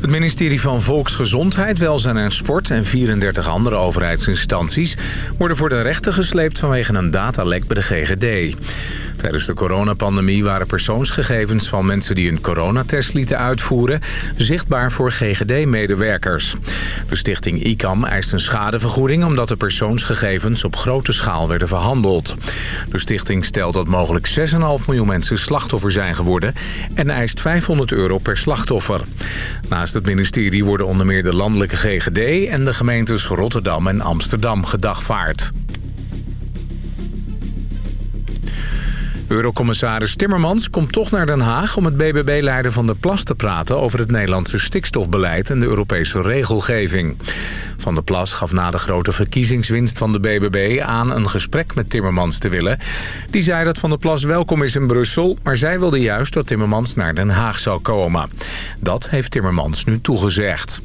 Het ministerie van Volksgezondheid, Welzijn en Sport en 34 andere overheidsinstanties... worden voor de rechter gesleept vanwege een datalek bij de GGD. Tijdens de coronapandemie waren persoonsgegevens van mensen die een coronatest lieten uitvoeren... zichtbaar voor GGD-medewerkers. De stichting ICAM eist een schadevergoeding omdat de persoonsgegevens op grote schaal werden verhandeld. De stichting stelt dat mogelijk 6,5 miljoen mensen slachtoffer zijn geworden... en eist 500 euro per slachtoffer. Naast het ministerie worden onder meer de landelijke GGD... en de gemeentes Rotterdam en Amsterdam gedagvaard. Eurocommissaris Timmermans komt toch naar Den Haag om het BBB-leider Van der Plas te praten over het Nederlandse stikstofbeleid en de Europese regelgeving. Van der Plas gaf na de grote verkiezingswinst van de BBB aan een gesprek met Timmermans te willen. Die zei dat Van der Plas welkom is in Brussel, maar zij wilde juist dat Timmermans naar Den Haag zou komen. Dat heeft Timmermans nu toegezegd.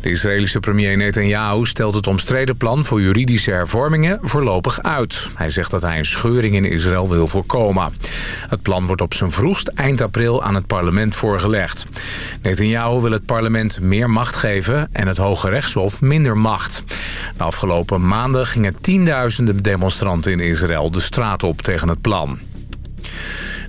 De Israëlische premier Netanyahu stelt het omstreden plan voor juridische hervormingen voorlopig uit. Hij zegt dat hij een scheuring in Israël wil voorkomen. Het plan wordt op zijn vroegst eind april aan het parlement voorgelegd. Netanyahu wil het parlement meer macht geven en het Hoge Rechtshof minder macht. De afgelopen maanden gingen tienduizenden demonstranten in Israël de straat op tegen het plan.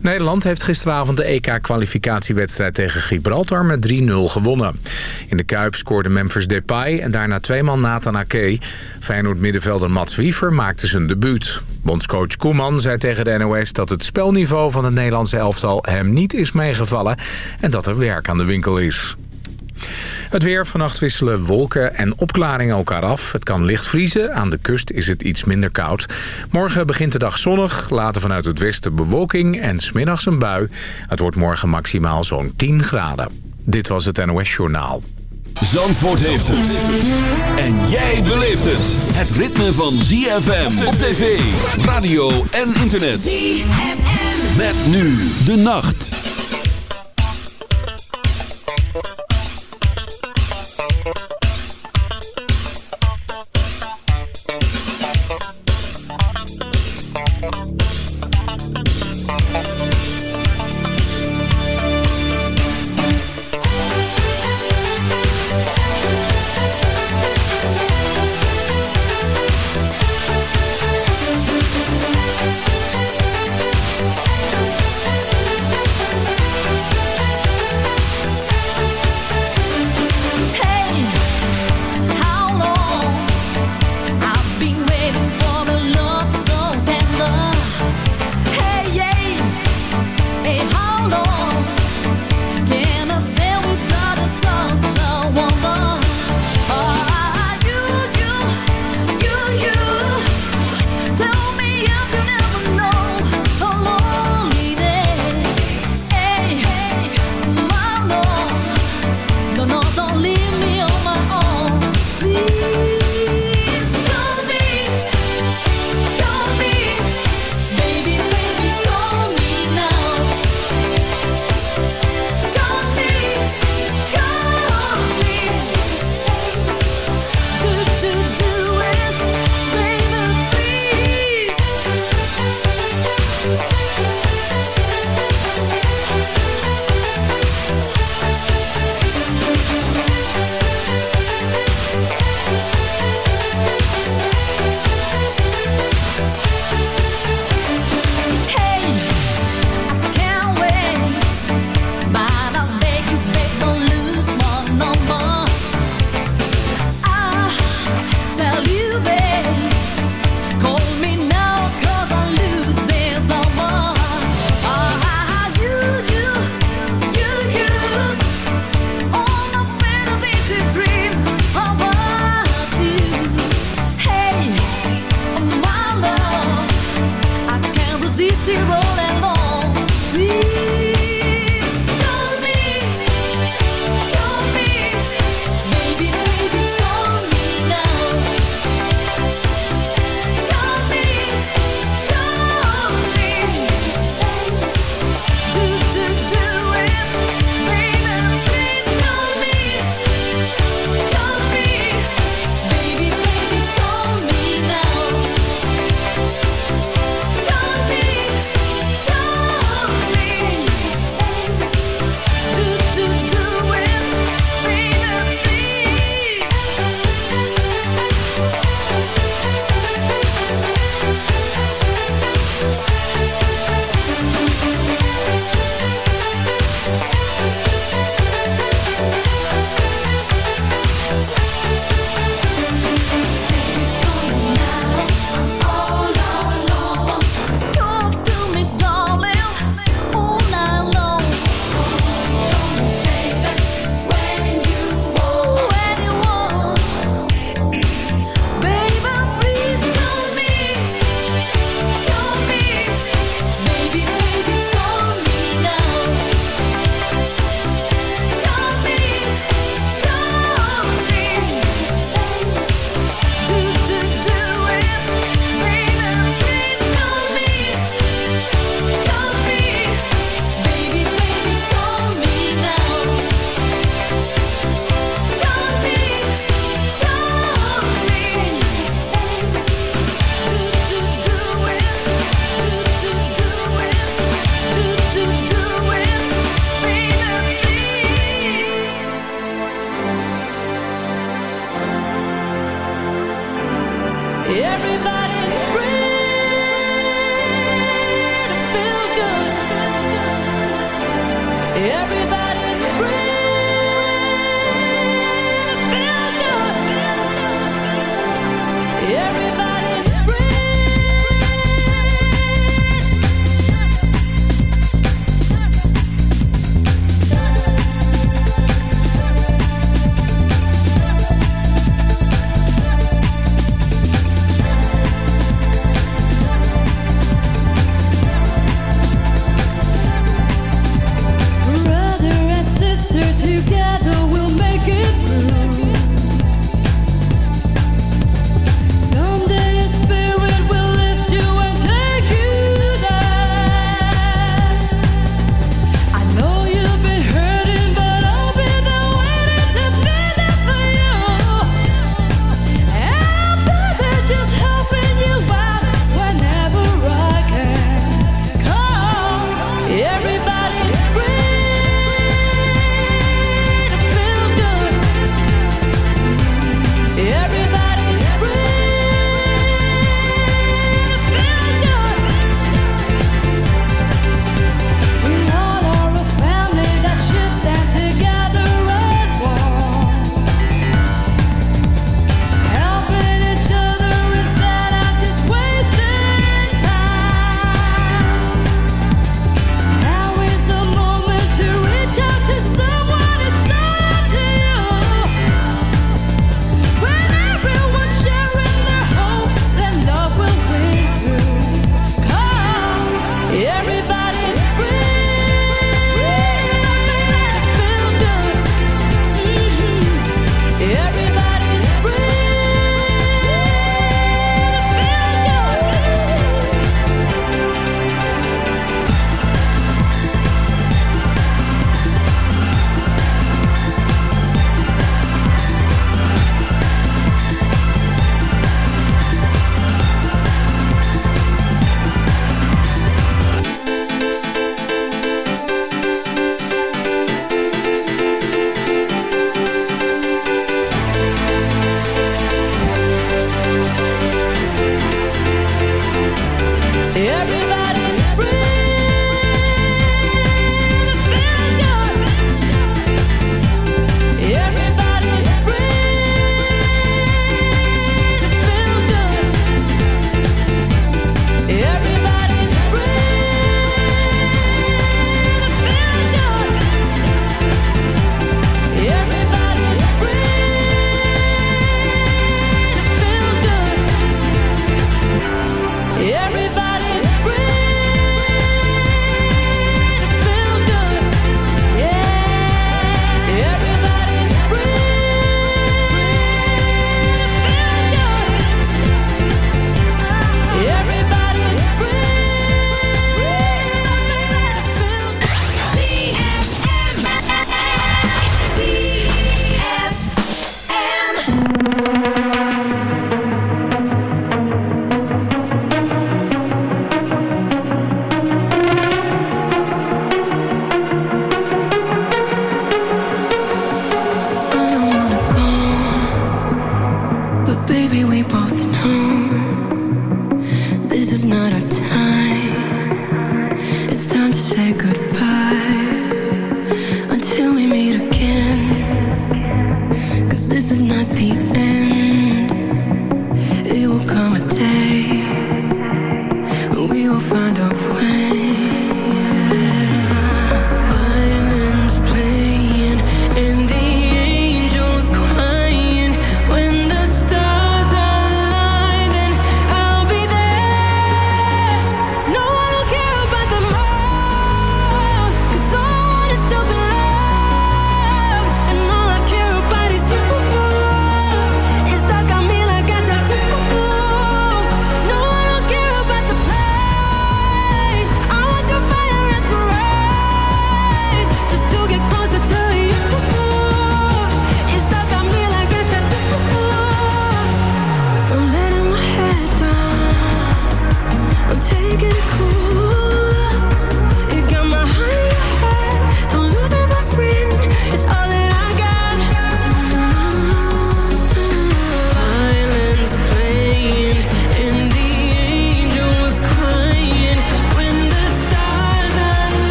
Nederland heeft gisteravond de EK-kwalificatiewedstrijd tegen Gibraltar met 3-0 gewonnen. In de Kuip scoorde Memphis Depay en daarna tweemaal Nathan Ake. Feyenoord-middenvelder Mats Wiever maakte zijn debuut. Bondscoach Koeman zei tegen de NOS dat het spelniveau van het Nederlandse elftal hem niet is meegevallen... en dat er werk aan de winkel is. Het weer. Vannacht wisselen wolken en opklaringen elkaar af. Het kan licht vriezen. Aan de kust is het iets minder koud. Morgen begint de dag zonnig. Later vanuit het westen bewolking en smiddags een bui. Het wordt morgen maximaal zo'n 10 graden. Dit was het NOS Journaal. Zandvoort heeft het. En jij beleeft het. Het ritme van ZFM op tv, radio en internet. ZFM. Met nu de nacht.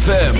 ZFM.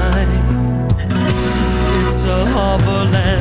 a hovel and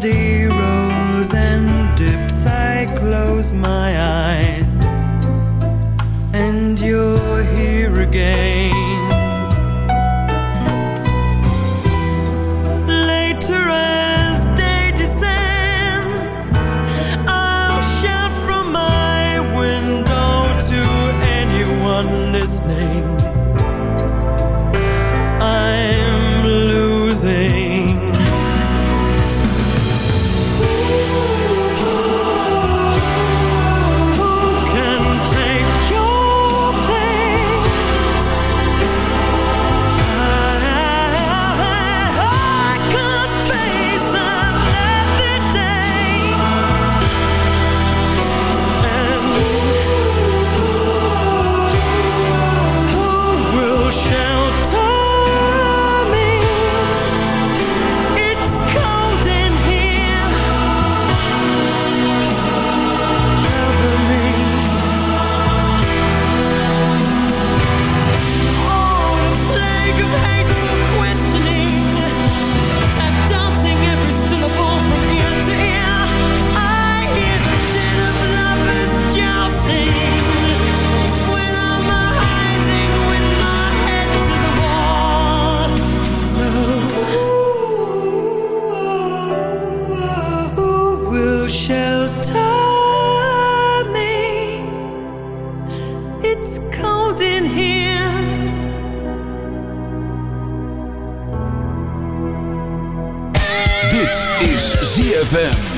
body ZFM.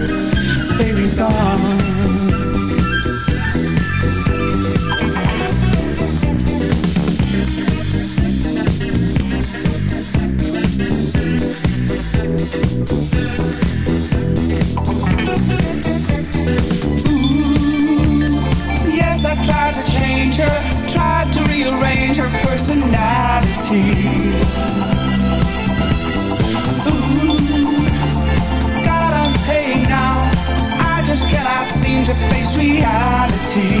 Reality.